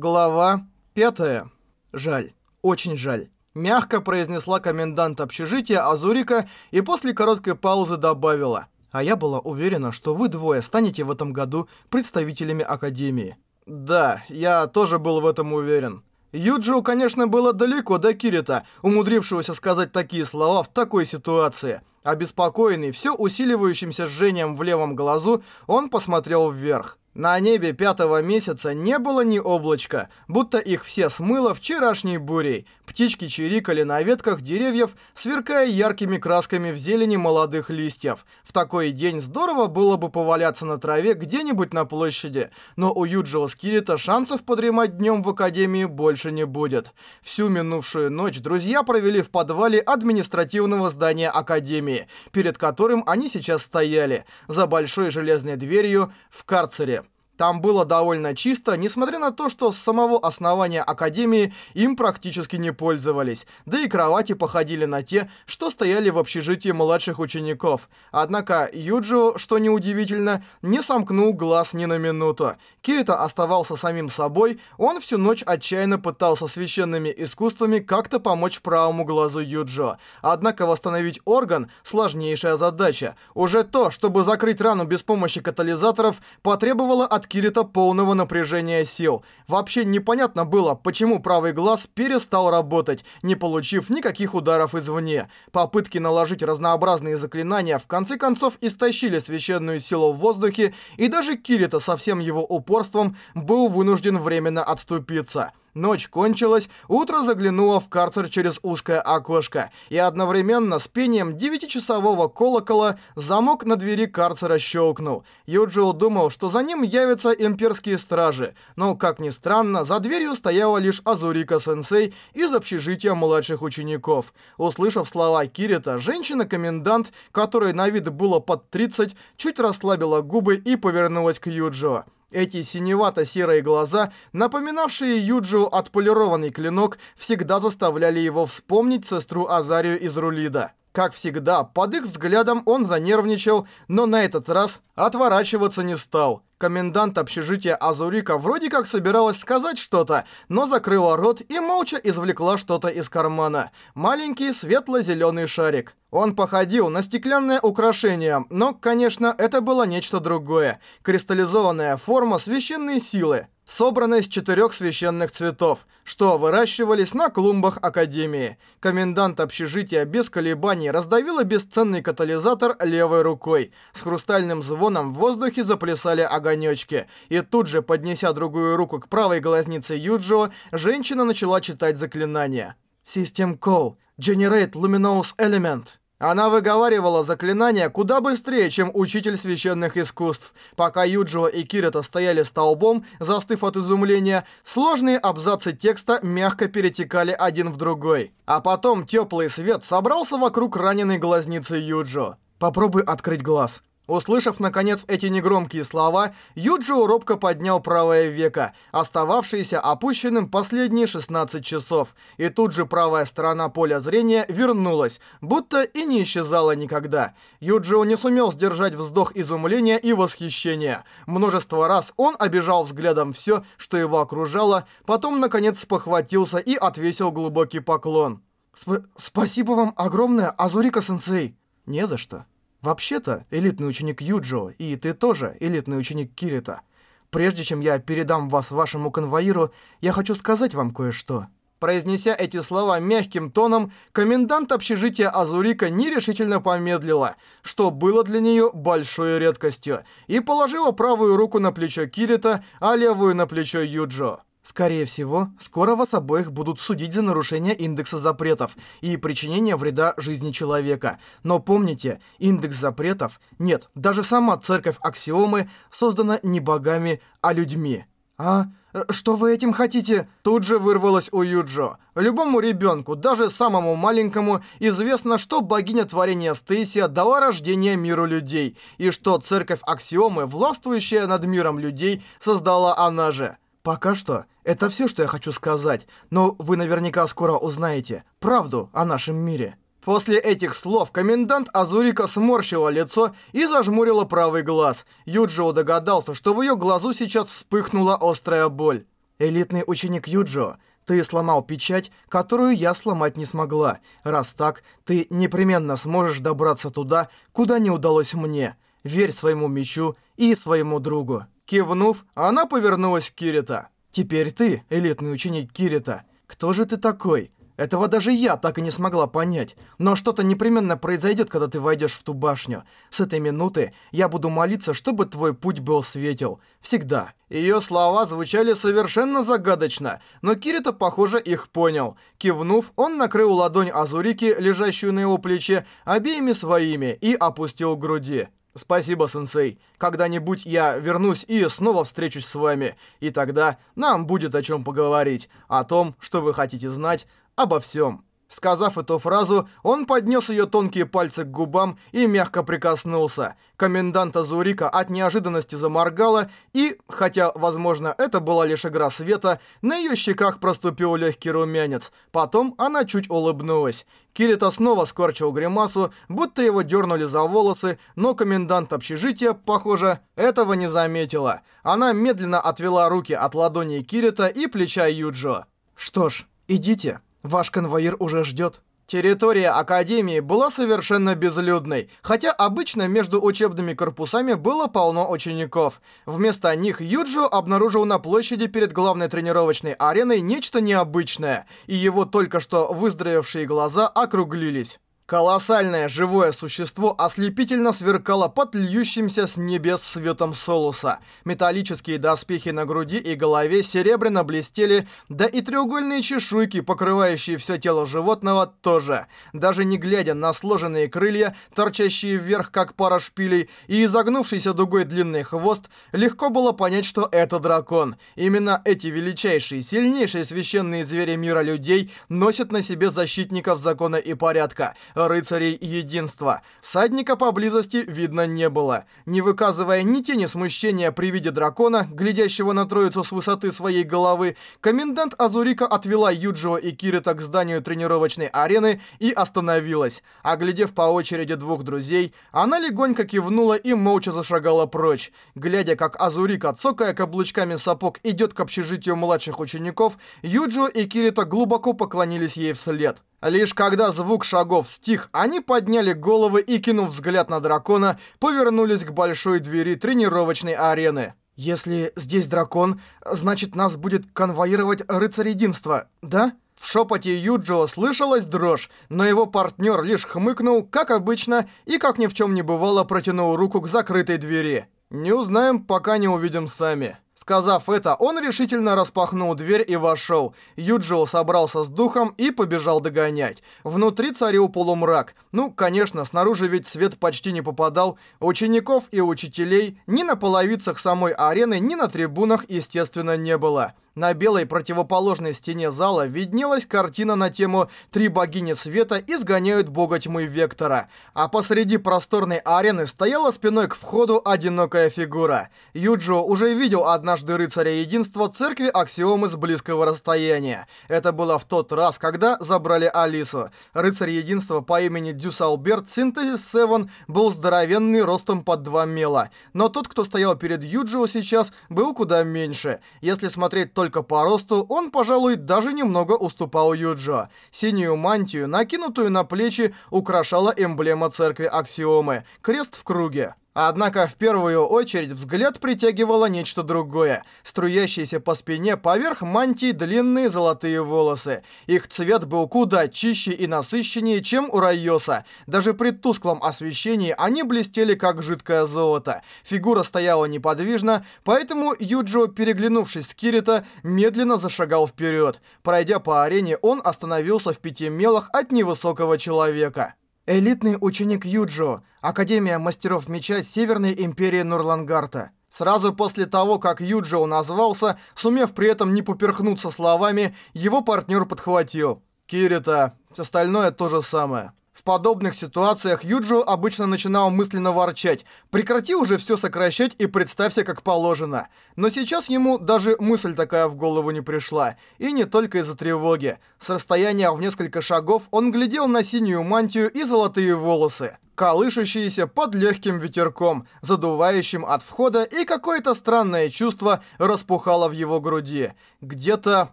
Глава пятая. Жаль. Очень жаль. Мягко произнесла комендант общежития Азурика и после короткой паузы добавила. А я была уверена, что вы двое станете в этом году представителями Академии. Да, я тоже был в этом уверен. Юджио, конечно, было далеко до Кирита, умудрившегося сказать такие слова в такой ситуации. Обеспокоенный все усиливающимся жжением в левом глазу, он посмотрел вверх. На небе пятого месяца не было ни облачка, будто их все смыло вчерашней бурей. Птички чирикали на ветках деревьев, сверкая яркими красками в зелени молодых листьев. В такой день здорово было бы поваляться на траве где-нибудь на площади, но у Юджио Скирита шансов подремать днем в Академии больше не будет. Всю минувшую ночь друзья провели в подвале административного здания Академии, перед которым они сейчас стояли, за большой железной дверью в карцере. Там было довольно чисто, несмотря на то, что с самого основания Академии им практически не пользовались, да и кровати походили на те, что стояли в общежитии младших учеников. Однако Юджио, что неудивительно, не сомкнул глаз ни на минуту. Кирита оставался самим собой, он всю ночь отчаянно пытался священными искусствами как-то помочь правому глазу Юджио. Однако восстановить орган – сложнейшая задача. Уже то, чтобы закрыть рану без помощи катализаторов, потребовало от Кирита полного напряжения сил. Вообще непонятно было, почему правый глаз перестал работать, не получив никаких ударов извне. Попытки наложить разнообразные заклинания в конце концов истощили священную силу в воздухе, и даже Кирита со всем его упорством был вынужден временно отступиться. Ночь кончилась, утро заглянуло в карцер через узкое окошко, и одновременно с пением девятичасового колокола замок на двери карцера щелкнул. Юджио думал, что за ним явятся имперские стражи, но, как ни странно, за дверью стояла лишь Азурика-сенсей из общежития младших учеников. Услышав слова Кирита, женщина-комендант, которой на вид было под 30, чуть расслабила губы и повернулась к Юджио. Эти синевато-серые глаза, напоминавшие Юджио отполированный клинок, всегда заставляли его вспомнить сестру Азарию из Рулида. Как всегда, под их взглядом он занервничал, но на этот раз отворачиваться не стал. Комендант общежития Азурика вроде как собиралась сказать что-то, но закрыла рот и молча извлекла что-то из кармана. Маленький светло-зеленый шарик. Он походил на стеклянное украшение, но, конечно, это было нечто другое. Кристаллизованная форма священной силы собранная из четырех священных цветов, что выращивались на клумбах Академии. Комендант общежития без колебаний раздавила бесценный катализатор левой рукой. С хрустальным звоном в воздухе заплясали огонечки. И тут же, поднеся другую руку к правой глазнице Юджио, женщина начала читать заклинание. System Call. Generate Luminous Element. Она выговаривала заклинания куда быстрее, чем учитель священных искусств. Пока Юджио и Кирита стояли столбом, застыв от изумления, сложные абзацы текста мягко перетекали один в другой. А потом теплый свет собрался вокруг раненой глазницы Юджио. «Попробуй открыть глаз», Услышав, наконец, эти негромкие слова, Юджио робко поднял правое веко, остававшееся опущенным последние 16 часов, и тут же правая сторона поля зрения вернулась, будто и не исчезала никогда. Юджио не сумел сдержать вздох изумления и восхищения. Множество раз он обижал взглядом все, что его окружало, потом, наконец, спохватился и отвесил глубокий поклон. Сп «Спасибо вам огромное, Азурика-сенсей!» «Не за что». Вообще-то, элитный ученик Юджо, и ты тоже элитный ученик Кирита. Прежде чем я передам вас вашему конвоиру, я хочу сказать вам кое-что». Произнеся эти слова мягким тоном, комендант общежития Азурика нерешительно помедлила, что было для нее большой редкостью, и положила правую руку на плечо Кирита, а левую на плечо Юджо. Скорее всего, скоро вас обоих будут судить за нарушение индекса запретов и причинение вреда жизни человека. Но помните, индекс запретов, нет, даже сама церковь Аксиомы создана не богами, а людьми. А? Э, что вы этим хотите? Тут же вырвалось у Юджо. Любому ребенку, даже самому маленькому, известно, что богиня творения Стейсия дала рождение миру людей, и что церковь Аксиомы, властвующая над миром людей, создала она же. Пока что это все, что я хочу сказать, но вы наверняка скоро узнаете правду о нашем мире. После этих слов комендант Азурика сморщила лицо и зажмурила правый глаз. Юджио догадался, что в ее глазу сейчас вспыхнула острая боль. Элитный ученик Юджо, ты сломал печать, которую я сломать не смогла. Раз так, ты непременно сможешь добраться туда, куда не удалось мне. Верь своему мечу и своему другу». Кивнув, она повернулась к Кирита. «Теперь ты, элитный ученик Кирита. Кто же ты такой? Этого даже я так и не смогла понять. Но что-то непременно произойдет, когда ты войдешь в ту башню. С этой минуты я буду молиться, чтобы твой путь был светел. Всегда. Ее слова звучали совершенно загадочно, но Кирита, похоже, их понял. Кивнув, он накрыл ладонь Азурики, лежащую на его плече, обеими своими и опустил к груди. «Спасибо, сенсей. Когда-нибудь я вернусь и снова встречусь с вами. И тогда нам будет о чем поговорить. О том, что вы хотите знать, обо всем. Сказав эту фразу, он поднес ее тонкие пальцы к губам и мягко прикоснулся. Коменданта Зурика от неожиданности заморгала, и, хотя, возможно, это была лишь игра света, на ее щеках проступил легкий румянец. Потом она чуть улыбнулась. Кирита снова скорчил гримасу, будто его дернули за волосы, но комендант общежития, похоже, этого не заметила. Она медленно отвела руки от ладони Кирита и плеча Юджо. «Что ж, идите». Ваш конвоир уже ждет. Территория Академии была совершенно безлюдной, хотя обычно между учебными корпусами было полно учеников. Вместо них Юджио обнаружил на площади перед главной тренировочной ареной нечто необычное, и его только что выздоровевшие глаза округлились. Колоссальное живое существо ослепительно сверкало под льющимся с небес светом Солуса. Металлические доспехи на груди и голове серебряно блестели, да и треугольные чешуйки, покрывающие все тело животного, тоже. Даже не глядя на сложенные крылья, торчащие вверх, как пара шпилей, и изогнувшийся дугой длинный хвост, легко было понять, что это дракон. Именно эти величайшие, сильнейшие священные звери мира людей носят на себе защитников закона и порядка — рыцарей единства. Всадника поблизости видно не было. Не выказывая ни тени смущения при виде дракона, глядящего на троицу с высоты своей головы, комендант Азурика отвела Юджио и Кирита к зданию тренировочной арены и остановилась. Оглядев по очереди двух друзей, она легонько кивнула и молча зашагала прочь. Глядя, как Азурика, цокая каблучками сапог, идет к общежитию младших учеников, Юджио и Кирита глубоко поклонились ей вслед. Лишь когда звук шагов стих, они подняли головы и, кинув взгляд на дракона, повернулись к большой двери тренировочной арены. «Если здесь дракон, значит нас будет конвоировать рыцарь единства, да?» В шепоте Юджио слышалась дрожь, но его партнер лишь хмыкнул, как обычно, и как ни в чем не бывало протянул руку к закрытой двери. «Не узнаем, пока не увидим сами». Сказав это, он решительно распахнул дверь и вошел. Юджио собрался с духом и побежал догонять. Внутри царил полумрак. Ну, конечно, снаружи ведь свет почти не попадал. Учеников и учителей ни на половицах самой арены, ни на трибунах, естественно, не было. На белой противоположной стене зала виднелась картина на тему «Три богини света изгоняют бога тьмы Вектора», а посреди просторной арены стояла спиной к входу одинокая фигура. Юджио уже видел однажды рыцаря единства церкви Аксиомы с близкого расстояния. Это было в тот раз, когда забрали Алису. Рыцарь единства по имени Дюсолберт Синтезис 7 был здоровенный ростом под два мела, но тот, кто стоял перед Юджио сейчас, был куда меньше. Если смотреть только только по росту, он, пожалуй, даже немного уступал Юджио. Синюю мантию, накинутую на плечи, украшала эмблема церкви Аксиомы – крест в круге. Однако в первую очередь взгляд притягивало нечто другое. Струящиеся по спине поверх мантии длинные золотые волосы. Их цвет был куда чище и насыщеннее, чем у Райоса. Даже при тусклом освещении они блестели как жидкое золото. Фигура стояла неподвижно, поэтому Юджо, переглянувшись с Кирита, медленно зашагал вперед. Пройдя по арене, он остановился в пяти мелах от невысокого человека. Элитный ученик Юджо, Академия мастеров меча Северной империи Нурлангарта. Сразу после того, как Юджо назвался, сумев при этом не поперхнуться словами, его партнер подхватил. «Кирита, остальное то же самое». В подобных ситуациях Юджио обычно начинал мысленно ворчать «Прекрати уже все сокращать и представься как положено». Но сейчас ему даже мысль такая в голову не пришла. И не только из-за тревоги. С расстояния в несколько шагов он глядел на синюю мантию и золотые волосы. Колышущиеся под легким ветерком, задувающим от входа, и какое-то странное чувство распухало в его груди. Где-то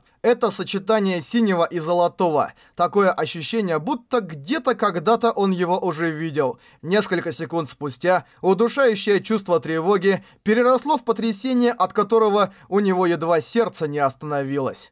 это сочетание синего и золотого. Такое ощущение, будто где-то когда-то он его уже видел. Несколько секунд спустя удушающее чувство тревоги переросло в потрясение, от которого у него едва сердце не остановилось.